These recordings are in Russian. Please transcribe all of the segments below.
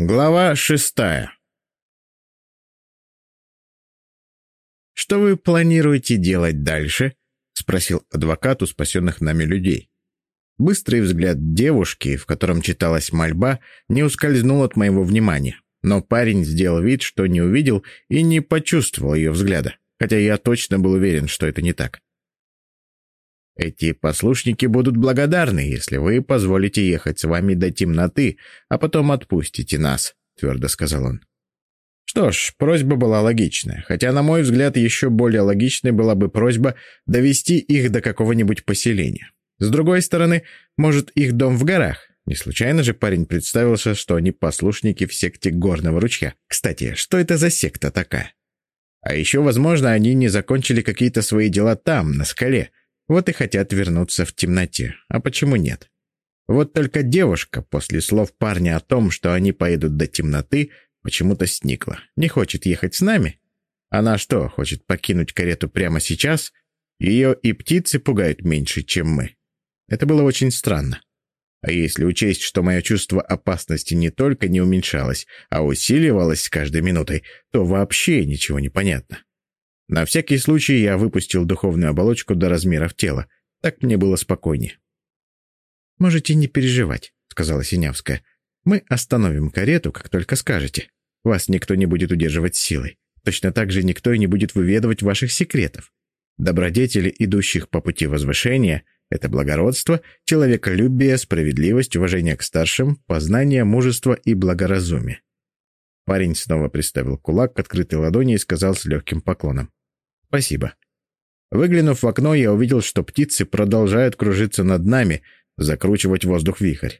Глава шестая «Что вы планируете делать дальше?» — спросил адвокат у спасенных нами людей. Быстрый взгляд девушки, в котором читалась мольба, не ускользнул от моего внимания, но парень сделал вид, что не увидел и не почувствовал ее взгляда, хотя я точно был уверен, что это не так. Эти послушники будут благодарны, если вы позволите ехать с вами до темноты, а потом отпустите нас», — твердо сказал он. Что ж, просьба была логичная, хотя, на мой взгляд, еще более логичной была бы просьба довести их до какого-нибудь поселения. С другой стороны, может, их дом в горах. Не случайно же парень представился, что они послушники в секте Горного ручья. Кстати, что это за секта такая? А еще, возможно, они не закончили какие-то свои дела там, на скале, вот и хотят вернуться в темноте. А почему нет? Вот только девушка после слов парня о том, что они поедут до темноты, почему-то сникла. Не хочет ехать с нами? Она что, хочет покинуть карету прямо сейчас? Ее и птицы пугают меньше, чем мы. Это было очень странно. А если учесть, что мое чувство опасности не только не уменьшалось, а усиливалось с каждой минутой, то вообще ничего не понятно. На всякий случай я выпустил духовную оболочку до размеров тела. Так мне было спокойнее. «Можете не переживать», — сказала Синявская. «Мы остановим карету, как только скажете. Вас никто не будет удерживать силой. Точно так же никто и не будет выведывать ваших секретов. Добродетели, идущих по пути возвышения — это благородство, человеколюбие, справедливость, уважение к старшим, познание, мужество и благоразумие». Парень снова приставил кулак к открытой ладони и сказал с легким поклоном. «Спасибо». Выглянув в окно, я увидел, что птицы продолжают кружиться над нами, закручивать воздух вихрь.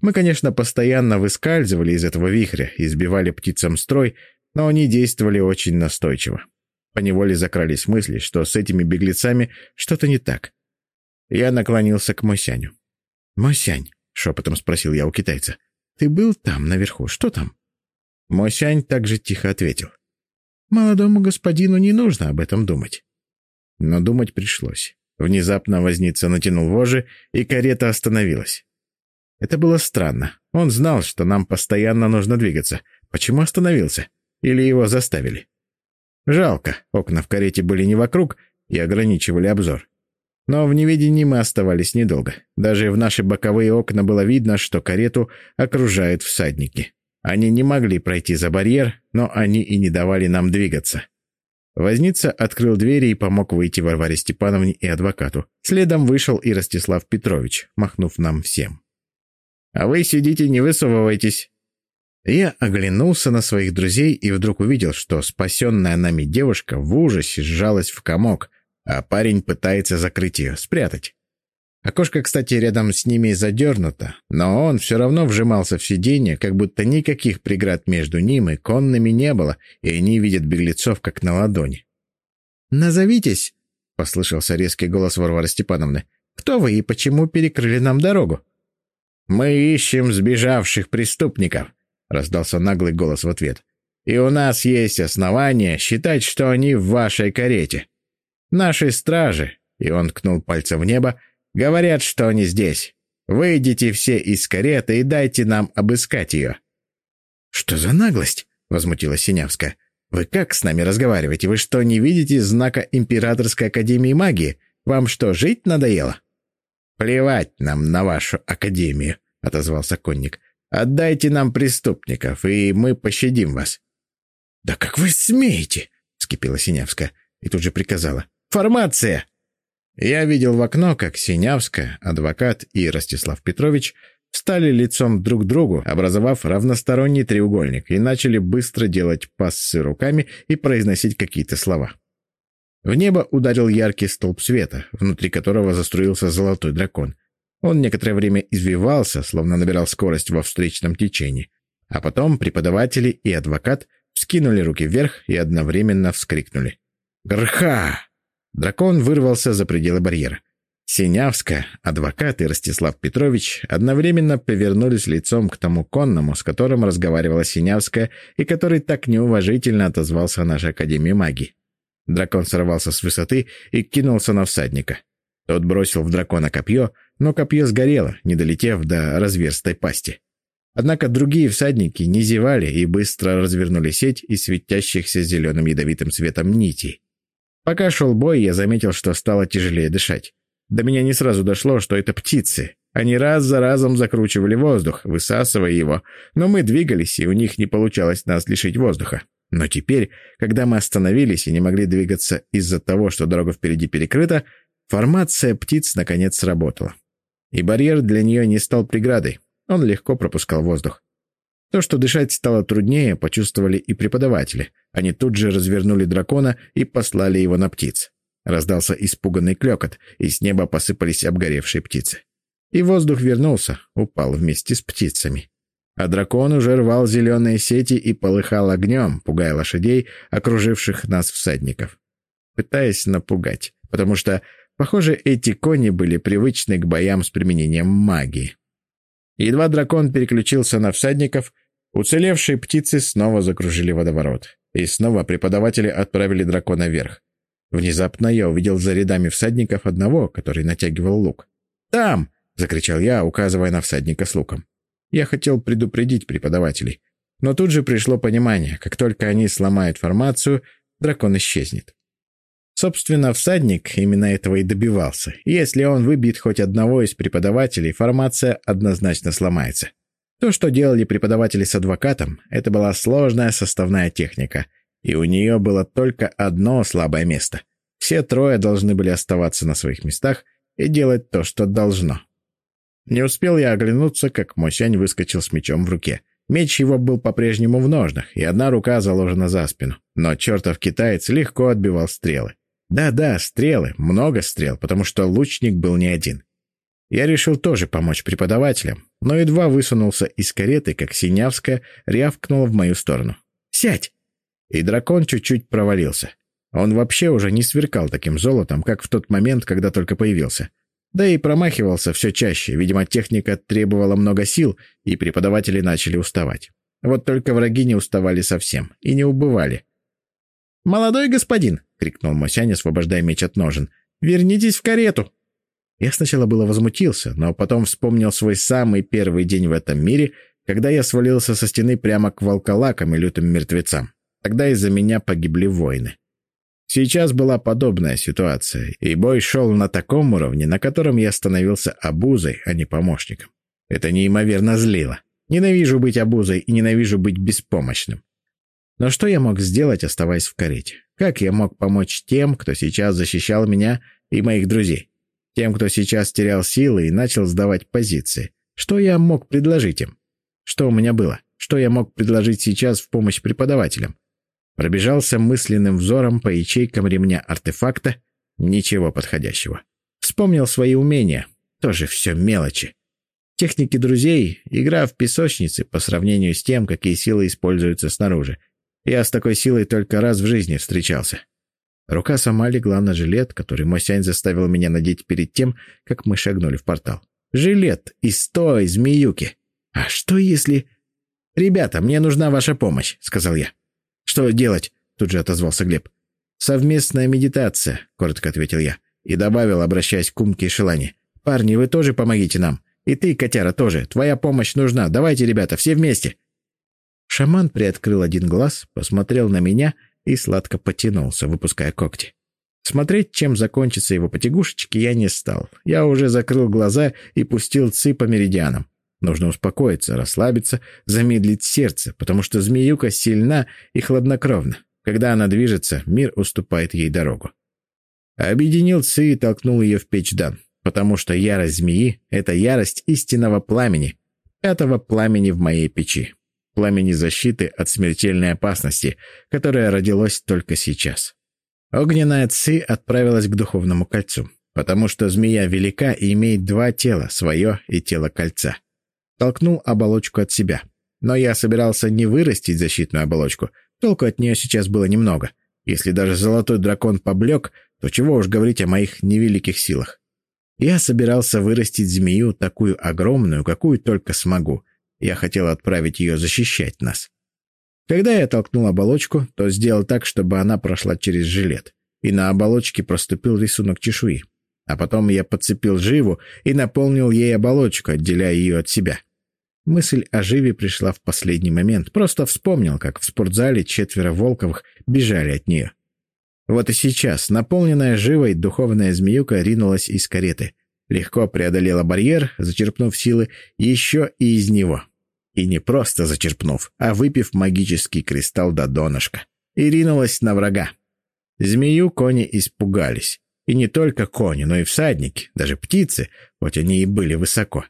Мы, конечно, постоянно выскальзывали из этого вихря и сбивали птицам строй, но они действовали очень настойчиво. Поневоле закрались мысли, что с этими беглецами что-то не так. Я наклонился к Мосяню. «Мосянь», — шепотом спросил я у китайца, — «ты был там, наверху, что там?» Мосянь также тихо ответил. Молодому господину не нужно об этом думать. Но думать пришлось. Внезапно возница натянул вожжи, и карета остановилась. Это было странно. Он знал, что нам постоянно нужно двигаться. Почему остановился? Или его заставили? Жалко, окна в карете были не вокруг и ограничивали обзор. Но в невидении мы оставались недолго. Даже в наши боковые окна было видно, что карету окружают всадники. Они не могли пройти за барьер, но они и не давали нам двигаться. Возница открыл двери и помог выйти Варваре Степановне и адвокату. Следом вышел и Ростислав Петрович, махнув нам всем. «А вы сидите, не высовывайтесь». Я оглянулся на своих друзей и вдруг увидел, что спасенная нами девушка в ужасе сжалась в комок, а парень пытается закрыть ее, спрятать. Окошко, кстати, рядом с ними задернуто, но он все равно вжимался в сиденье, как будто никаких преград между ним и конными не было, и они видят беглецов как на ладони. «Назовитесь!» — послышался резкий голос Варвары Степановны. «Кто вы и почему перекрыли нам дорогу?» «Мы ищем сбежавших преступников», — раздался наглый голос в ответ. «И у нас есть основания считать, что они в вашей карете. Наши стражи», — и он ткнул пальцем в небо, — Говорят, что они здесь. Выйдите все из кареты и дайте нам обыскать ее». «Что за наглость?» — возмутилась Синявская. «Вы как с нами разговариваете? Вы что, не видите знака Императорской Академии Магии? Вам что, жить надоело?» «Плевать нам на вашу Академию», — отозвался конник. «Отдайте нам преступников, и мы пощадим вас». «Да как вы смеете?» — вскипела Синявская и тут же приказала. «Формация!» Я видел в окно, как Синявская, адвокат и Ростислав Петрович встали лицом друг к другу, образовав равносторонний треугольник, и начали быстро делать пассы руками и произносить какие-то слова. В небо ударил яркий столб света, внутри которого заструился золотой дракон. Он некоторое время извивался, словно набирал скорость во встречном течении. А потом преподаватели и адвокат вскинули руки вверх и одновременно вскрикнули. «Грха!» Дракон вырвался за пределы барьера. Синявска, адвокат и Ростислав Петрович одновременно повернулись лицом к тому конному, с которым разговаривала Синявская и который так неуважительно отозвался о нашей Академии магии. Дракон сорвался с высоты и кинулся на всадника. Тот бросил в дракона копье, но копье сгорело, не долетев до разверстой пасти. Однако другие всадники не зевали и быстро развернули сеть из светящихся зеленым ядовитым светом нитей. Пока шел бой, я заметил, что стало тяжелее дышать. До меня не сразу дошло, что это птицы. Они раз за разом закручивали воздух, высасывая его, но мы двигались, и у них не получалось нас лишить воздуха. Но теперь, когда мы остановились и не могли двигаться из-за того, что дорога впереди перекрыта, формация птиц наконец сработала. И барьер для нее не стал преградой, он легко пропускал воздух. То, что дышать стало труднее, почувствовали и преподаватели. Они тут же развернули дракона и послали его на птиц. Раздался испуганный клекот, и с неба посыпались обгоревшие птицы. И воздух вернулся, упал вместе с птицами. А дракон уже рвал зеленые сети и полыхал огнем, пугая лошадей, окруживших нас всадников. Пытаясь напугать, потому что, похоже, эти кони были привычны к боям с применением магии. Едва дракон переключился на всадников, уцелевшие птицы снова закружили водоворот. И снова преподаватели отправили дракона вверх. Внезапно я увидел за рядами всадников одного, который натягивал лук. «Там!» — закричал я, указывая на всадника с луком. Я хотел предупредить преподавателей. Но тут же пришло понимание, как только они сломают формацию, дракон исчезнет. Собственно, всадник именно этого и добивался. Если он выбьет хоть одного из преподавателей, формация однозначно сломается. То, что делали преподаватели с адвокатом, это была сложная составная техника, и у нее было только одно слабое место. Все трое должны были оставаться на своих местах и делать то, что должно. Не успел я оглянуться, как Мосянь выскочил с мечом в руке. Меч его был по-прежнему в ножнах, и одна рука заложена за спину. Но чертов китаец легко отбивал стрелы. Да-да, стрелы, много стрел, потому что лучник был не один. Я решил тоже помочь преподавателям, но едва высунулся из кареты, как Синявская рявкнула в мою сторону. «Сядь!» И дракон чуть-чуть провалился. Он вообще уже не сверкал таким золотом, как в тот момент, когда только появился. Да и промахивался все чаще, видимо, техника требовала много сил, и преподаватели начали уставать. Вот только враги не уставали совсем и не убывали. «Молодой господин!» — крикнул Мосянь, освобождая меч от ножен. «Вернитесь в карету!» Я сначала было возмутился, но потом вспомнил свой самый первый день в этом мире, когда я свалился со стены прямо к волколакам и лютым мертвецам. Тогда из-за меня погибли воины. Сейчас была подобная ситуация, и бой шел на таком уровне, на котором я становился обузой, а не помощником. Это неимоверно злило. Ненавижу быть обузой и ненавижу быть беспомощным. Но что я мог сделать, оставаясь в карете? Как я мог помочь тем, кто сейчас защищал меня и моих друзей? Тем, кто сейчас терял силы и начал сдавать позиции? Что я мог предложить им? Что у меня было? Что я мог предложить сейчас в помощь преподавателям? Пробежался мысленным взором по ячейкам ремня артефакта. Ничего подходящего. Вспомнил свои умения. Тоже все мелочи. Техники друзей — игра в песочнице по сравнению с тем, какие силы используются снаружи. Я с такой силой только раз в жизни встречался. Рука сама легла на жилет, который Мосянь заставил меня надеть перед тем, как мы шагнули в портал. Жилет из той змеюки. А что если... «Ребята, мне нужна ваша помощь», — сказал я. «Что делать?» — тут же отозвался Глеб. «Совместная медитация», — коротко ответил я. И добавил, обращаясь к Умке и Шелане. «Парни, вы тоже помогите нам. И ты, котяра, тоже. Твоя помощь нужна. Давайте, ребята, все вместе». Шаман приоткрыл один глаз, посмотрел на меня и сладко потянулся, выпуская когти. Смотреть, чем закончатся его потягушечки, я не стал. Я уже закрыл глаза и пустил ци по меридианам. Нужно успокоиться, расслабиться, замедлить сердце, потому что змеюка сильна и хладнокровна. Когда она движется, мир уступает ей дорогу. Объединил Ци и толкнул ее в печь Дан, потому что ярость змеи — это ярость истинного пламени, этого пламени в моей печи, пламени защиты от смертельной опасности, которая родилась только сейчас. Огненная Ци отправилась к духовному кольцу, потому что змея велика и имеет два тела, свое и тело кольца толкнул оболочку от себя. Но я собирался не вырастить защитную оболочку, толку от нее сейчас было немного. Если даже золотой дракон поблек, то чего уж говорить о моих невеликих силах. Я собирался вырастить змею такую огромную, какую только смогу. Я хотел отправить ее защищать нас. Когда я толкнул оболочку, то сделал так, чтобы она прошла через жилет, и на оболочке проступил рисунок чешуи. А потом я подцепил живу и наполнил ей оболочку, отделяя ее от себя. Мысль о Живе пришла в последний момент. Просто вспомнил, как в спортзале четверо Волковых бежали от нее. Вот и сейчас наполненная живой духовная змеюка ринулась из кареты. Легко преодолела барьер, зачерпнув силы еще и из него. И не просто зачерпнув, а выпив магический кристалл до донышка. И ринулась на врага. Змею кони испугались. И не только кони, но и всадники, даже птицы, хоть они и были высоко.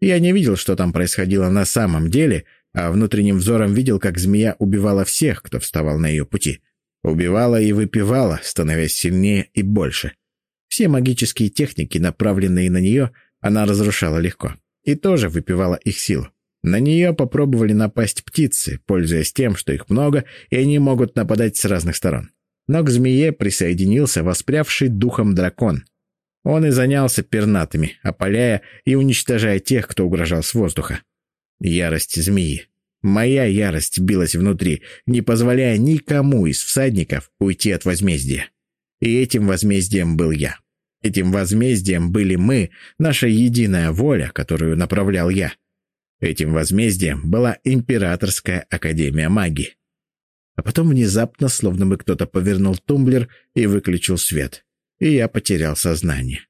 Я не видел, что там происходило на самом деле, а внутренним взором видел, как змея убивала всех, кто вставал на ее пути. Убивала и выпивала, становясь сильнее и больше. Все магические техники, направленные на нее, она разрушала легко. И тоже выпивала их силу. На нее попробовали напасть птицы, пользуясь тем, что их много, и они могут нападать с разных сторон. Но к змее присоединился воспрявший духом дракон. Он и занялся пернатыми, опаляя и уничтожая тех, кто угрожал с воздуха. Ярость змеи. Моя ярость билась внутри, не позволяя никому из всадников уйти от возмездия. И этим возмездием был я. Этим возмездием были мы, наша единая воля, которую направлял я. Этим возмездием была Императорская Академия Магии. А потом внезапно, словно бы кто-то повернул тумблер и выключил свет, и я потерял сознание.